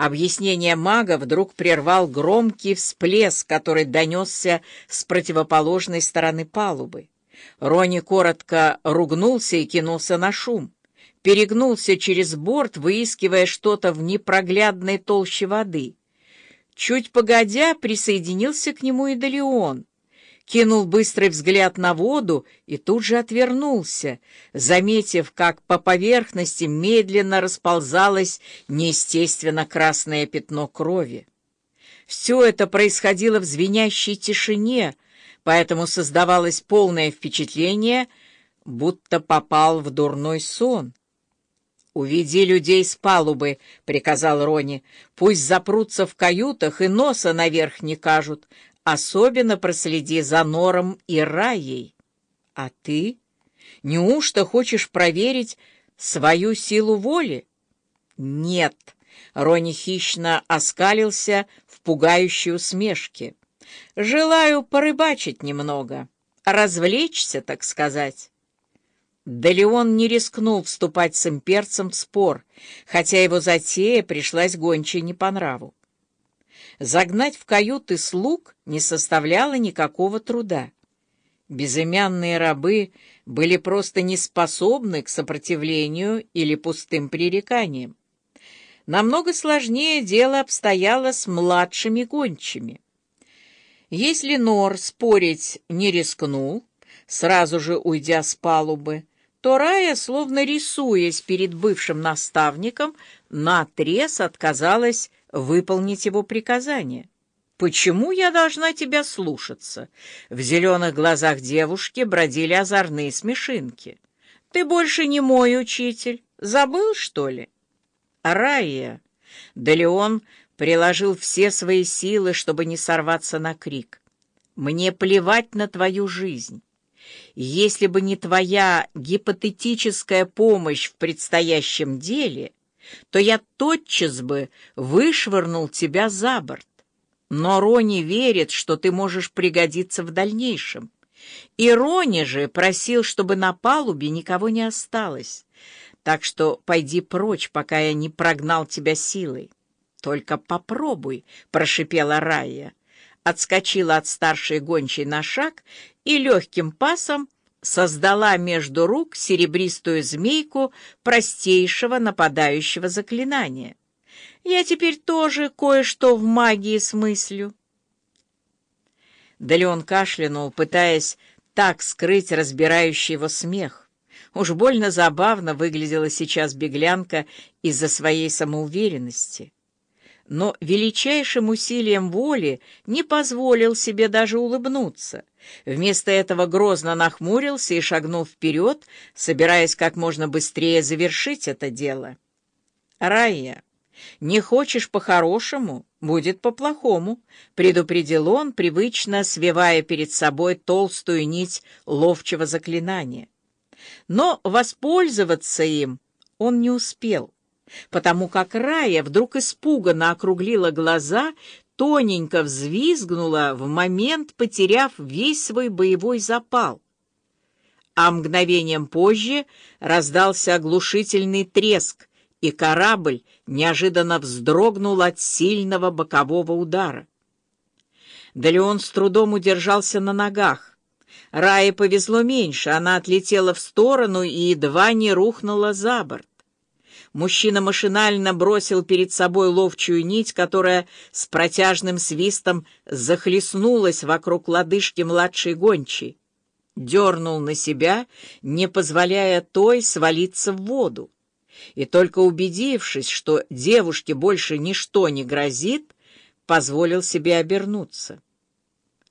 Объяснение мага вдруг прервал громкий всплеск, который донесся с противоположной стороны палубы. Рони коротко ругнулся и кинулся на шум. Перегнулся через борт, выискивая что-то в непроглядной толще воды. Чуть погодя, присоединился к нему и Далеон кинул быстрый взгляд на воду и тут же отвернулся, заметив, как по поверхности медленно расползалось неестественно красное пятно крови. Все это происходило в звенящей тишине, поэтому создавалось полное впечатление, будто попал в дурной сон. «Уведи людей с палубы», — приказал Рони. «Пусть запрутся в каютах и носа наверх не кажут, Особенно проследи за Нором и Раей. А ты? Неужто хочешь проверить свою силу воли? Нет. Рони хищно оскалился в пугающей усмешке. Желаю порыбачить немного, развлечься, так сказать. Да Леон не рискнул вступать с имперцем в спор, хотя его затея пришлась гончей не по нраву. Загнать в каюты слуг не составляло никакого труда. Безымянные рабы были просто неспособны к сопротивлению или пустым пререканиям. Намного сложнее дело обстояло с младшими гончими. Если Нор спорить не рискнул, сразу же уйдя с палубы, то Рая, словно рисуясь перед бывшим наставником, наотрез отказалась выполнить его приказание. «Почему я должна тебя слушаться?» В зеленых глазах девушки бродили озорные смешинки. «Ты больше не мой учитель. Забыл, что ли?» «Рая!» Да Леон приложил все свои силы, чтобы не сорваться на крик. «Мне плевать на твою жизнь. Если бы не твоя гипотетическая помощь в предстоящем деле...» то я тотчас бы вышвырнул тебя за борт. Но Рони верит, что ты можешь пригодиться в дальнейшем. И Рони же просил, чтобы на палубе никого не осталось. Так что пойди прочь, пока я не прогнал тебя силой. Только попробуй, — прошипела Рая. Отскочила от старшей гончей на шаг и легким пасом создала между рук серебристую змейку простейшего нападающего заклинания. Я теперь тоже кое-что в магии смыслю. Да Леон кашлянул, пытаясь так скрыть разбирающий его смех. Уж больно забавно выглядела сейчас беглянка из-за своей самоуверенности но величайшим усилием воли не позволил себе даже улыбнуться. Вместо этого грозно нахмурился и шагнул вперед, собираясь как можно быстрее завершить это дело. «Райя, не хочешь по-хорошему, будет по-плохому», — предупредил он, привычно свивая перед собой толстую нить ловчего заклинания. Но воспользоваться им он не успел потому как Рая вдруг испуганно округлила глаза, тоненько взвизгнула в момент, потеряв весь свой боевой запал. А мгновением позже раздался оглушительный треск, и корабль неожиданно вздрогнул от сильного бокового удара. Да Леон с трудом удержался на ногах. Рае повезло меньше, она отлетела в сторону и едва не рухнула за борт. Мужчина машинально бросил перед собой ловчую нить, которая с протяжным свистом захлестнулась вокруг лодыжки младшей гончей. Дернул на себя, не позволяя той свалиться в воду. И только убедившись, что девушке больше ничто не грозит, позволил себе обернуться.